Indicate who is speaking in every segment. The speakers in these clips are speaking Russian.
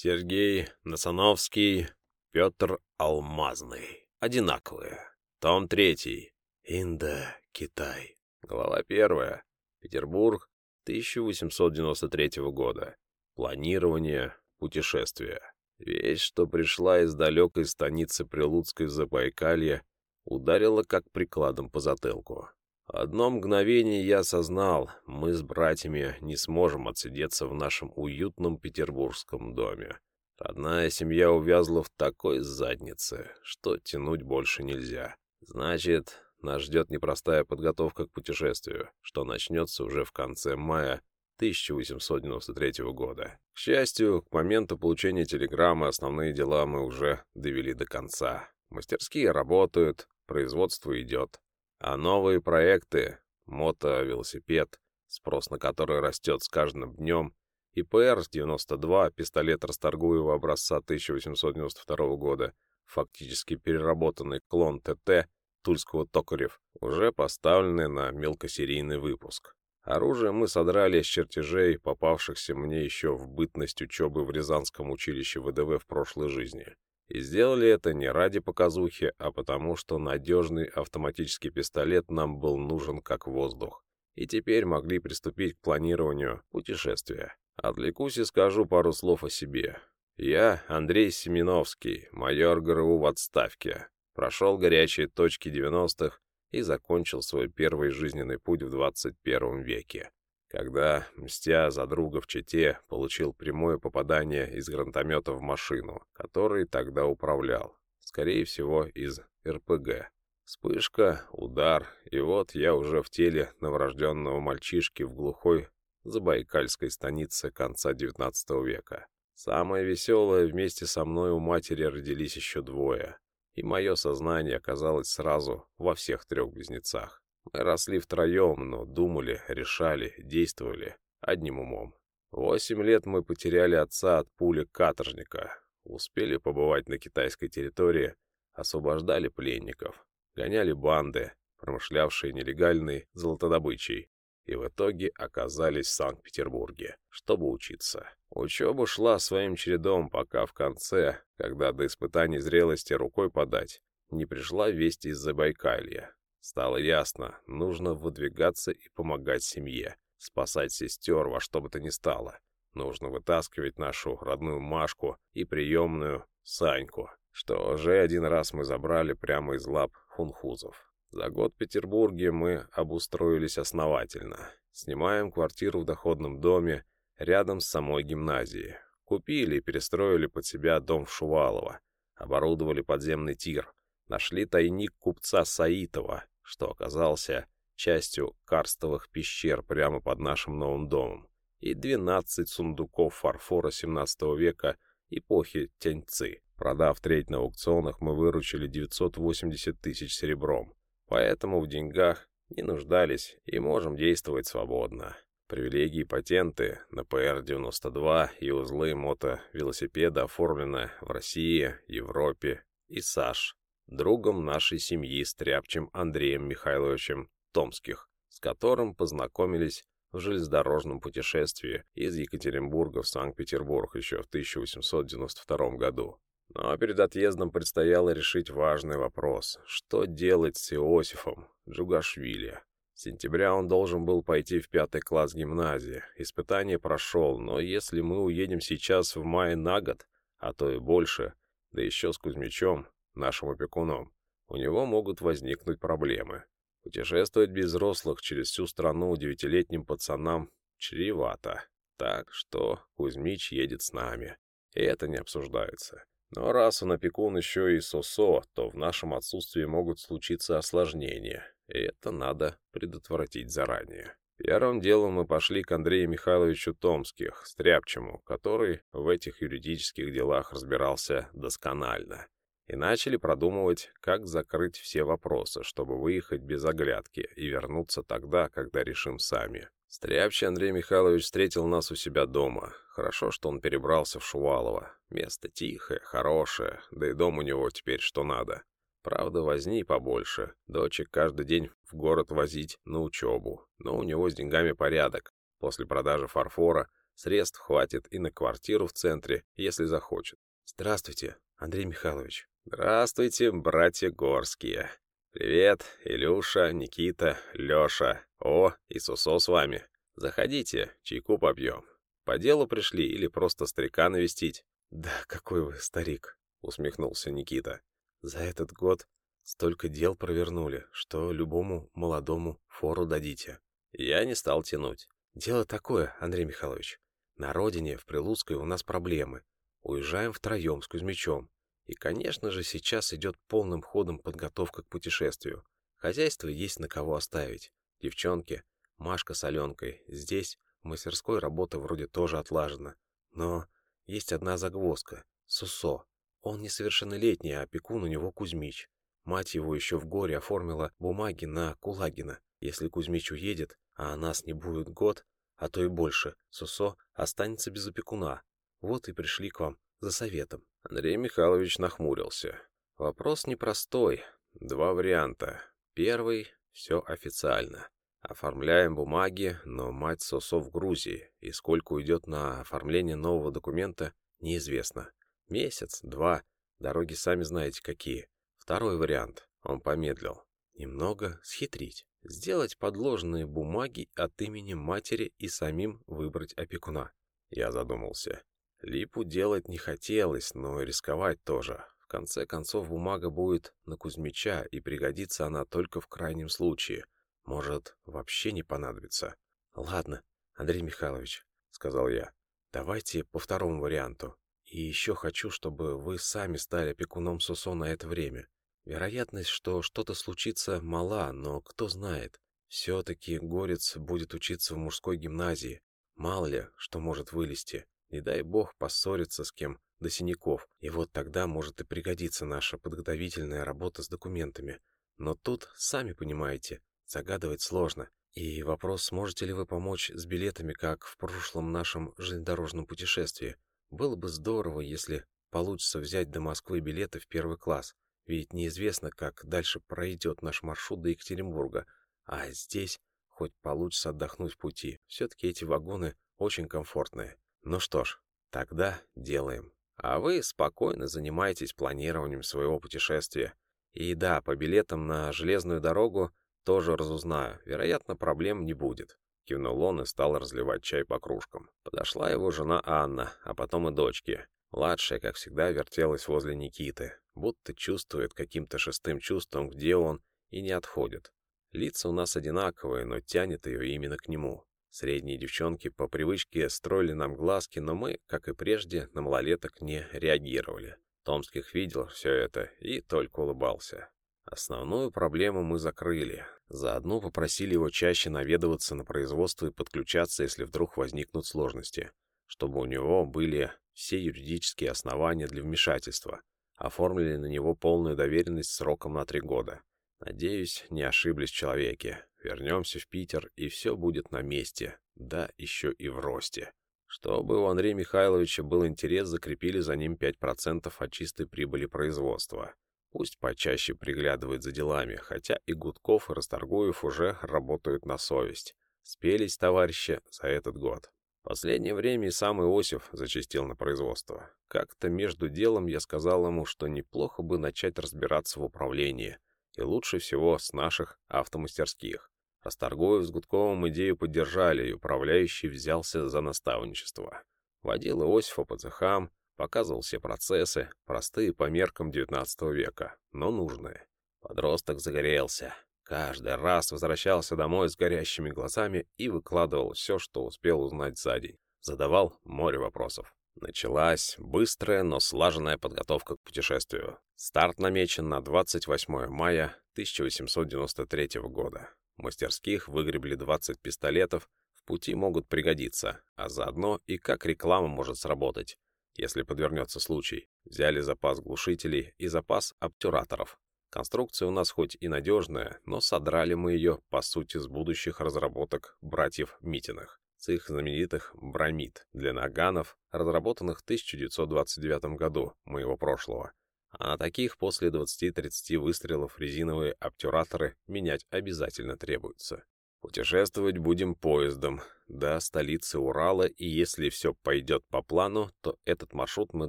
Speaker 1: Сергей Насановский, Петр Алмазный. Одинаковые. Том третий. Инда, Китай. Глава первая. Петербург, 1893 года. Планирование путешествия. Вещь, что пришла из далекой станицы Прилуцкой в Забайкалье, ударила как прикладом по затылку. Одно мгновение я осознал, мы с братьями не сможем отсидеться в нашем уютном петербургском доме. Родная семья увязла в такой заднице, что тянуть больше нельзя. Значит, нас ждет непростая подготовка к путешествию, что начнется уже в конце мая 1893 года. К счастью, к моменту получения телеграммы основные дела мы уже довели до конца. Мастерские работают, производство идет. А новые проекты, мото-велосипед, спрос на который растет с каждым днем, и ПР-92, пистолет Расторгуева образца 1892 года, фактически переработанный клон ТТ Тульского Токарев, уже поставлены на мелкосерийный выпуск. Оружие мы содрали с чертежей, попавшихся мне еще в бытность учебы в Рязанском училище ВДВ в прошлой жизни. И сделали это не ради показухи, а потому что надежный автоматический пистолет нам был нужен как воздух. И теперь могли приступить к планированию путешествия. Отвлекусь и скажу пару слов о себе. Я Андрей Семеновский, майор ГРУ в отставке. Прошел горячие точки 90-х и закончил свой первый жизненный путь в 21 веке когда, мстя за друга в Чите, получил прямое попадание из гранатомета в машину, который тогда управлял, скорее всего, из РПГ. Вспышка, удар, и вот я уже в теле новорожденного мальчишки в глухой забайкальской станице конца XIX века. Самое веселое, вместе со мной у матери родились еще двое, и мое сознание оказалось сразу во всех трех близнецах. Росли втроем, но думали, решали, действовали одним умом. Восемь лет мы потеряли отца от пули каторжника, успели побывать на китайской территории, освобождали пленников, гоняли банды, промышлявшие нелегальной золотодобычей, и в итоге оказались в Санкт-Петербурге, чтобы учиться. Учеба шла своим чередом, пока в конце, когда до испытаний зрелости рукой подать, не пришла весть из Забайкалья. Стало ясно, нужно выдвигаться и помогать семье, спасать сестер во что бы то ни стало. Нужно вытаскивать нашу родную Машку и приемную Саньку, что уже один раз мы забрали прямо из лап хунхузов. За год в Петербурге мы обустроились основательно. Снимаем квартиру в доходном доме рядом с самой гимназией. Купили и перестроили под себя дом в Шувалово. Оборудовали подземный тир. Нашли тайник купца Саитова, что оказался частью карстовых пещер прямо под нашим новым домом, и 12 сундуков фарфора 17 века эпохи Тяньцы. Продав треть на аукционах, мы выручили 980 тысяч серебром, поэтому в деньгах не нуждались и можем действовать свободно. Привилегии патенты на ПР-92 и узлы мотовелосипеда оформлены в России, Европе и САШ другом нашей семьи Стряпчем Андреем Михайловичем Томских, с которым познакомились в железнодорожном путешествии из Екатеринбурга в Санкт-Петербург еще в 1892 году. Но перед отъездом предстояло решить важный вопрос. Что делать с Иосифом Джугашвили? С сентября он должен был пойти в пятый класс гимназии. Испытание прошел, но если мы уедем сейчас в мае на год, а то и больше, да еще с Кузьмичом, нашим опекуном, у него могут возникнуть проблемы. Путешествовать без взрослых через всю страну девятилетним пацанам чревато. Так что Кузьмич едет с нами. И это не обсуждается. Но раз он опекун еще и СОСО, то в нашем отсутствии могут случиться осложнения. И это надо предотвратить заранее. Первым делом мы пошли к Андрею Михайловичу Томских, Стряпчему, который в этих юридических делах разбирался досконально и начали продумывать, как закрыть все вопросы, чтобы выехать без оглядки и вернуться тогда, когда решим сами. Стряпчий Андрей Михайлович встретил нас у себя дома. Хорошо, что он перебрался в Шувалово. Место тихое, хорошее, да и дом у него теперь что надо. Правда, возни побольше. Дочек каждый день в город возить на учебу. Но у него с деньгами порядок. После продажи фарфора Средств хватит и на квартиру в центре, если захочет. Здравствуйте, Андрей Михайлович. Здравствуйте, братья Горские. Привет, Илюша, Никита, Леша. О, и Сусо с вами. Заходите, чайку попьем. По делу пришли или просто старика навестить? Да какой вы старик, усмехнулся Никита. За этот год столько дел провернули, что любому молодому фору дадите. Я не стал тянуть. Дело такое, Андрей Михайлович. На родине, в Прилуцкой, у нас проблемы. Уезжаем втроем с Кузьмичом. И, конечно же, сейчас идет полным ходом подготовка к путешествию. Хозяйство есть на кого оставить. Девчонки, Машка с Аленкой. Здесь, в мастерской, работа вроде тоже отлажена. Но есть одна загвоздка. Сусо. Он несовершеннолетний, а опекун у него Кузьмич. Мать его еще в горе оформила бумаги на Кулагина. Если Кузьмич уедет, а нас не будет год, а то и больше, Сусо останется без опекуна. Вот и пришли к вам за советом. Андрей Михайлович нахмурился. Вопрос непростой. Два варианта. Первый — все официально. Оформляем бумаги, но мать Сосо в Грузии, и сколько уйдет на оформление нового документа, неизвестно. Месяц, два, дороги сами знаете какие. Второй вариант. Он помедлил. Немного схитрить сделать подложные бумаги от имени матери и самим выбрать опекуна. Я задумался. Липу делать не хотелось, но рисковать тоже. В конце концов, бумага будет на Кузьмича, и пригодится она только в крайнем случае. Может, вообще не понадобится. «Ладно, Андрей Михайлович», — сказал я, — «давайте по второму варианту. И еще хочу, чтобы вы сами стали опекуном Сусо на это время. Вероятность, что что-то случится, мала, но кто знает. Все-таки Горец будет учиться в мужской гимназии. Мало ли, что может вылезти. Не дай бог поссориться с кем до синяков. И вот тогда может и пригодиться наша подготовительная работа с документами. Но тут, сами понимаете, загадывать сложно. И вопрос, сможете ли вы помочь с билетами, как в прошлом нашем железнодорожном путешествии. Было бы здорово, если получится взять до Москвы билеты в первый класс. Ведь неизвестно, как дальше пройдет наш маршрут до Екатеринбурга, а здесь хоть получится отдохнуть в пути. Все-таки эти вагоны очень комфортные. Ну что ж, тогда делаем. А вы спокойно занимайтесь планированием своего путешествия. И да, по билетам на железную дорогу тоже разузнаю. Вероятно, проблем не будет. Кивнул он и стал разливать чай по кружкам. Подошла его жена Анна, а потом и дочки. Младшая, как всегда, вертелась возле Никиты, будто чувствует каким-то шестым чувством, где он, и не отходит. Лица у нас одинаковые, но тянет ее именно к нему. Средние девчонки по привычке строили нам глазки, но мы, как и прежде, на малолеток не реагировали. Томских видел все это и только улыбался. Основную проблему мы закрыли. Заодно попросили его чаще наведываться на производство и подключаться, если вдруг возникнут сложности, чтобы у него были все юридические основания для вмешательства, оформили на него полную доверенность сроком на три года. Надеюсь, не ошиблись в человеке. Вернемся в Питер, и все будет на месте, да еще и в росте. Чтобы у Андрея Михайловича был интерес, закрепили за ним 5% от чистой прибыли производства. Пусть почаще приглядывает за делами, хотя и Гудков, и Расторгуев уже работают на совесть. Спелись товарищи за этот год. Последнее время и сам Иосиф зачастил на производство. Как-то между делом я сказал ему, что неплохо бы начать разбираться в управлении, и лучше всего с наших автомастерских. Расторгуев с Гудковым идею поддержали, и управляющий взялся за наставничество. Водил Иосифа по цехам, показывал все процессы, простые по меркам XIX века, но нужные. Подросток загорелся. Каждый раз возвращался домой с горящими глазами и выкладывал все, что успел узнать за день. Задавал море вопросов. Началась быстрая, но слаженная подготовка к путешествию. Старт намечен на 28 мая 1893 года. В мастерских выгребли 20 пистолетов, в пути могут пригодиться, а заодно и как реклама может сработать, если подвернется случай. Взяли запас глушителей и запас обтюраторов. Конструкция у нас хоть и надежная, но содрали мы ее, по сути, с будущих разработок братьев Митиных, с их знаменитых бромид для наганов, разработанных в 1929 году моего прошлого. А на таких после 20-30 выстрелов резиновые обтюраторы менять обязательно требуется. Путешествовать будем поездом до столицы Урала, и если все пойдет по плану, то этот маршрут мы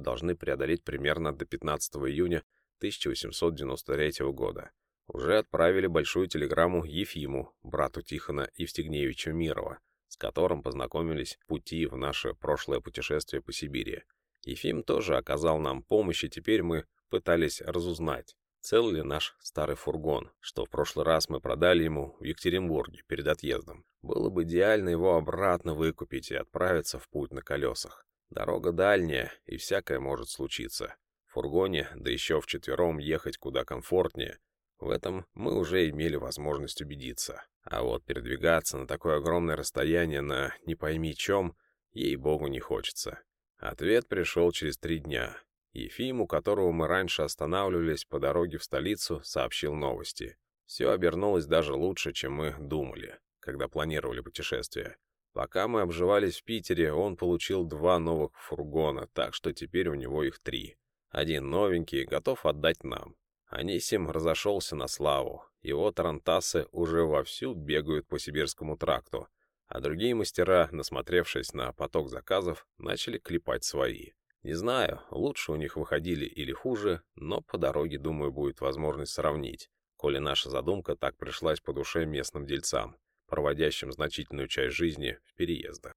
Speaker 1: должны преодолеть примерно до 15 июня 1893 года. Уже отправили большую телеграмму Ефиму, брату Тихона Евстигнеевича Мирова, с которым познакомились пути в наше прошлое путешествие по Сибири. Ефим тоже оказал нам помощь, и теперь мы пытались разузнать, цел ли наш старый фургон, что в прошлый раз мы продали ему в Екатеринбурге перед отъездом. Было бы идеально его обратно выкупить и отправиться в путь на колесах. Дорога дальняя, и всякое может случиться. В фургоне, да еще вчетвером ехать куда комфортнее. В этом мы уже имели возможность убедиться. А вот передвигаться на такое огромное расстояние на не пойми чем, ей-богу, не хочется. Ответ пришел через три дня. Ефим, у которого мы раньше останавливались по дороге в столицу, сообщил новости. Все обернулось даже лучше, чем мы думали, когда планировали путешествие. Пока мы обживались в Питере, он получил два новых фургона, так что теперь у него их три. Один новенький, готов отдать нам. Анисим разошелся на славу. Его тарантасы уже вовсю бегают по сибирскому тракту, а другие мастера, насмотревшись на поток заказов, начали клепать свои. Не знаю, лучше у них выходили или хуже, но по дороге, думаю, будет возможность сравнить, коли наша задумка так пришлась по душе местным дельцам, проводящим значительную часть жизни в переездах.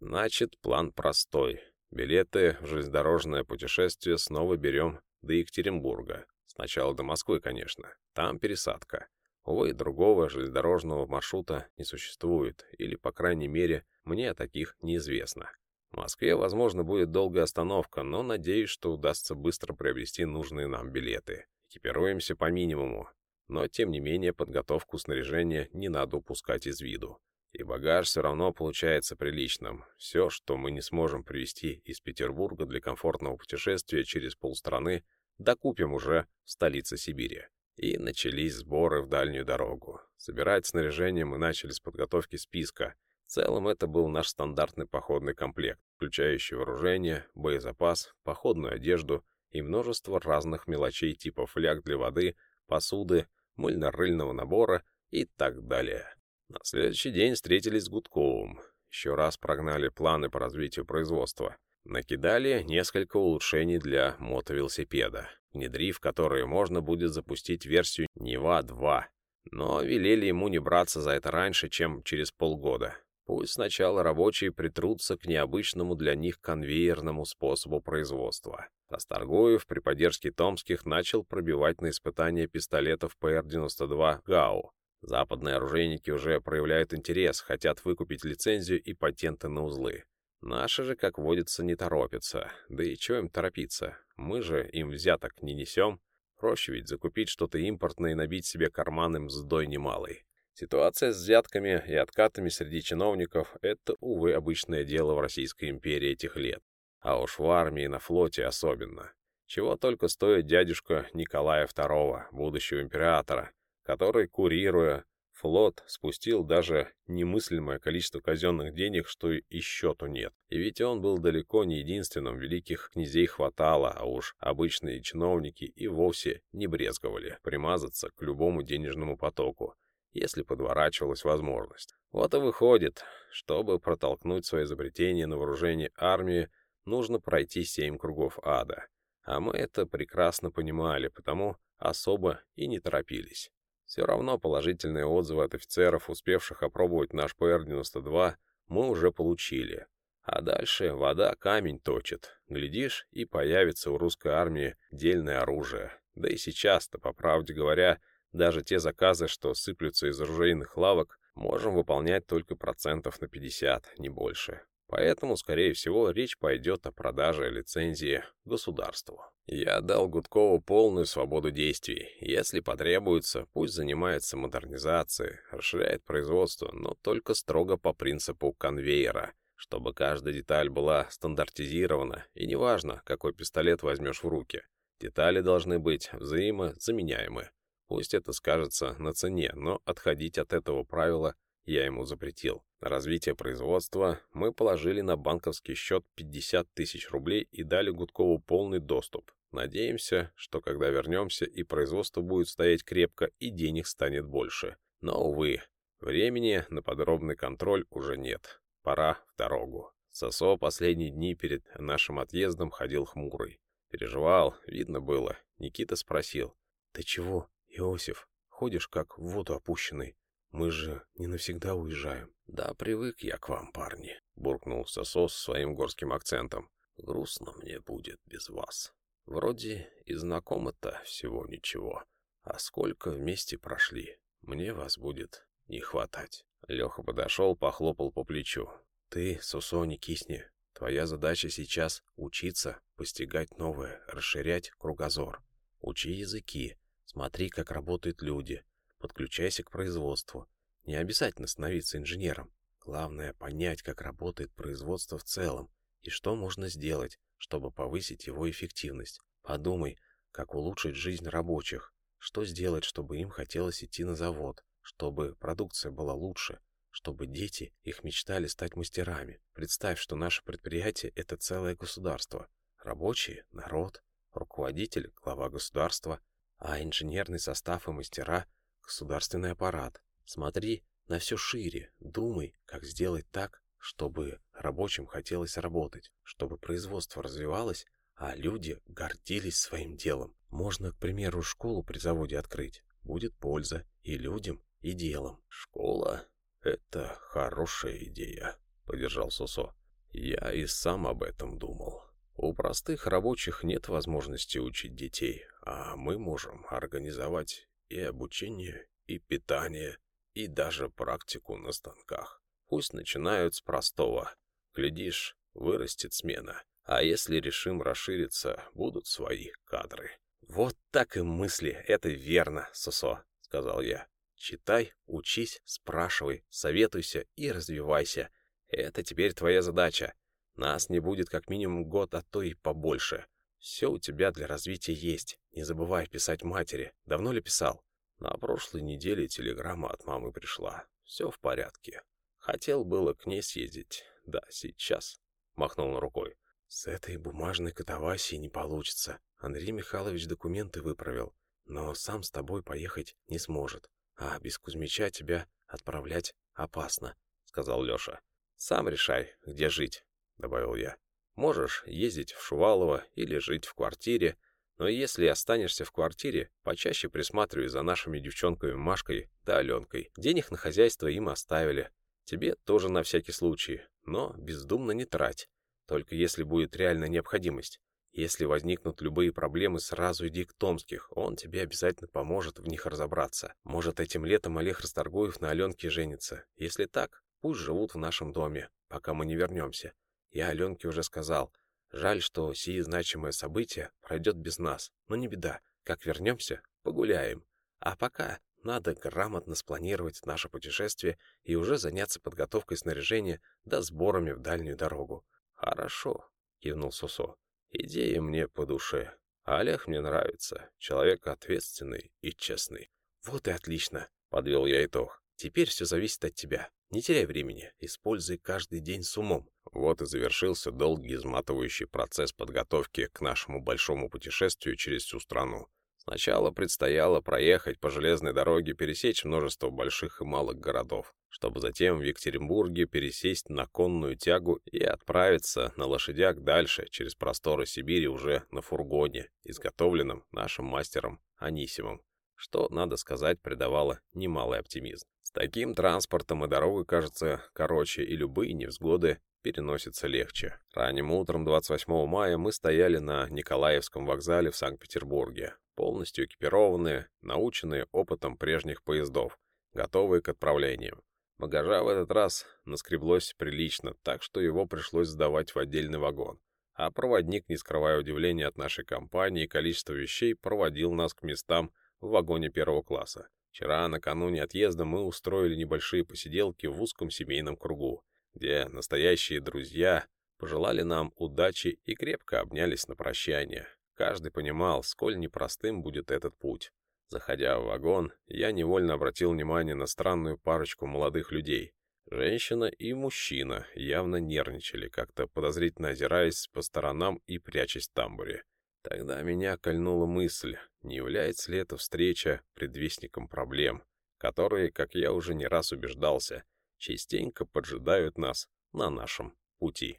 Speaker 1: Значит, план простой. Билеты в железнодорожное путешествие снова берем до Екатеринбурга. Сначала до Москвы, конечно. Там пересадка. Увы, другого железнодорожного маршрута не существует, или, по крайней мере, мне о таких неизвестно. В Москве, возможно, будет долгая остановка, но надеюсь, что удастся быстро приобрести нужные нам билеты. Экипируемся по минимуму, но, тем не менее, подготовку снаряжения не надо упускать из виду. И багаж все равно получается приличным. Все, что мы не сможем привезти из Петербурга для комфортного путешествия через полстраны, докупим уже в столице Сибири. И начались сборы в дальнюю дорогу. Собирать снаряжение мы начали с подготовки списка — в целом это был наш стандартный походный комплект, включающий вооружение, боезапас, походную одежду и множество разных мелочей типа фляг для воды, посуды, мыльно-рыльного набора и так далее. На следующий день встретились с Гудковым. Еще раз прогнали планы по развитию производства. Накидали несколько улучшений для мотовелосипеда, внедрив которые можно будет запустить версию Нева 2. Но велели ему не браться за это раньше, чем через полгода. Пусть сначала рабочие притрутся к необычному для них конвейерному способу производства. Расторгуев при поддержке Томских начал пробивать на испытания пистолетов ПР-92 ГАУ. Западные оружейники уже проявляют интерес, хотят выкупить лицензию и патенты на узлы. Наши же, как водится, не торопятся. Да и чего им торопиться? Мы же им взяток не несем. Проще ведь закупить что-то импортное и набить себе карманы мздой немалой. Ситуация с взятками и откатами среди чиновников — это, увы, обычное дело в Российской империи этих лет. А уж в армии и на флоте особенно. Чего только стоит дядюшка Николая II, будущего императора, который, курируя флот, спустил даже немыслимое количество казенных денег, что и счету нет. И ведь он был далеко не единственным, великих князей хватало, а уж обычные чиновники и вовсе не брезговали примазаться к любому денежному потоку, если подворачивалась возможность. Вот и выходит, чтобы протолкнуть свое изобретение на вооружение армии, нужно пройти семь кругов ада. А мы это прекрасно понимали, потому особо и не торопились. Все равно положительные отзывы от офицеров, успевших опробовать наш ПР-92, мы уже получили. А дальше вода камень точит. Глядишь, и появится у русской армии дельное оружие. Да и сейчас-то, по правде говоря, даже те заказы, что сыплются из оружейных лавок, можем выполнять только процентов на 50, не больше. Поэтому, скорее всего, речь пойдет о продаже лицензии государству. Я дал Гудкову полную свободу действий. Если потребуется, пусть занимается модернизацией, расширяет производство, но только строго по принципу конвейера, чтобы каждая деталь была стандартизирована, и неважно, какой пистолет возьмешь в руки. Детали должны быть взаимозаменяемы. Пусть это скажется на цене, но отходить от этого правила я ему запретил. На развитие производства мы положили на банковский счет 50 тысяч рублей и дали Гудкову полный доступ. Надеемся, что когда вернемся и производство будет стоять крепко, и денег станет больше. Но, увы, Времени на подробный контроль уже нет. Пора в дорогу. Сосо последние дни перед нашим отъездом ходил хмурый. Переживал, видно было. Никита спросил. «Ты чего, Иосиф, ходишь как в воду опущенный? Мы же не навсегда уезжаем». «Да привык я к вам, парни», — буркнул Сосо с своим горским акцентом. «Грустно мне будет без вас. Вроде и знакомо-то всего ничего. А сколько вместе прошли, мне вас будет не хватать. Леха подошел, похлопал по плечу. Ты, Сусо, не кисни. Твоя задача сейчас учиться, постигать новое, расширять кругозор. Учи языки, смотри, как работают люди, подключайся к производству. Не обязательно становиться инженером. Главное понять, как работает производство в целом и что можно сделать, чтобы повысить его эффективность. Подумай, как улучшить жизнь рабочих, что сделать, чтобы им хотелось идти на завод, чтобы продукция была лучше, чтобы дети их мечтали стать мастерами. Представь, что наше предприятие — это целое государство. Рабочие — народ, руководитель — глава государства, а инженерный состав и мастера — государственный аппарат. Смотри на все шире, думай, как сделать так, чтобы рабочим хотелось работать, чтобы производство развивалось, а люди гордились своим делом. Можно, к примеру, школу при заводе открыть. Будет польза и людям, и делом. Школа — это хорошая идея, — поддержал Сусо. Я и сам об этом думал. У простых рабочих нет возможности учить детей, а мы можем организовать и обучение, и питание, и даже практику на станках. Пусть начинают с простого. Глядишь, вырастет смена. А если решим расшириться, будут свои кадры. «Вот так и мысли, это верно, Сусо», — сказал я. Читай, учись, спрашивай, советуйся и развивайся. Это теперь твоя задача. Нас не будет как минимум год, а то и побольше. Все у тебя для развития есть. Не забывай писать матери. Давно ли писал? На прошлой неделе телеграмма от мамы пришла. Все в порядке. Хотел было к ней съездить. Да, сейчас. Махнул он рукой. С этой бумажной катавасией не получится. Андрей Михайлович документы выправил, но сам с тобой поехать не сможет. А без Кузьмича тебя отправлять опасно, сказал Леша. Сам решай, где жить, добавил я. Можешь ездить в Шувалово или жить в квартире, но если останешься в квартире, почаще присматривай за нашими девчонками Машкой да Аленкой. Денег на хозяйство им оставили. Тебе тоже на всякий случай, но бездумно не трать. Только если будет реальная необходимость. Если возникнут любые проблемы, сразу иди к Томских, он тебе обязательно поможет в них разобраться. Может, этим летом Олег Расторгуев на Аленке женится. Если так, пусть живут в нашем доме, пока мы не вернемся. Я Аленке уже сказал. Жаль, что сие значимое событие пройдет без нас. Но не беда, как вернемся, погуляем. А пока надо грамотно спланировать наше путешествие и уже заняться подготовкой снаряжения да сборами в дальнюю дорогу. «Хорошо», — кивнул Сусо. Идея мне по душе. Олег мне нравится. Человек ответственный и честный. Вот и отлично, подвел я итог. Теперь все зависит от тебя. Не теряй времени, используй каждый день с умом. Вот и завершился долгий изматывающий процесс подготовки к нашему большому путешествию через всю страну. Сначала предстояло проехать по железной дороге, пересечь множество больших и малых городов, чтобы затем в Екатеринбурге пересесть на конную тягу и отправиться на лошадях дальше, через просторы Сибири уже на фургоне, изготовленном нашим мастером Анисимом, что, надо сказать, придавало немалый оптимизм. С таким транспортом и дорогой кажется короче, и любые невзгоды переносятся легче. Ранним утром 28 мая мы стояли на Николаевском вокзале в Санкт-Петербурге, полностью экипированные, наученные опытом прежних поездов, готовые к отправлению. Багажа в этот раз наскреблось прилично, так что его пришлось сдавать в отдельный вагон. А проводник, не скрывая удивления от нашей компании и количества вещей, проводил нас к местам в вагоне первого класса. Вчера, накануне отъезда, мы устроили небольшие посиделки в узком семейном кругу, где настоящие друзья пожелали нам удачи и крепко обнялись на прощание. Каждый понимал, сколь непростым будет этот путь. Заходя в вагон, я невольно обратил внимание на странную парочку молодых людей. Женщина и мужчина явно нервничали, как-то подозрительно озираясь по сторонам и прячась в тамбуре. Тогда меня кольнула мысль, не является ли эта встреча предвестником проблем. которые, как я уже не раз убеждался, частенько поджидают нас на нашем пути.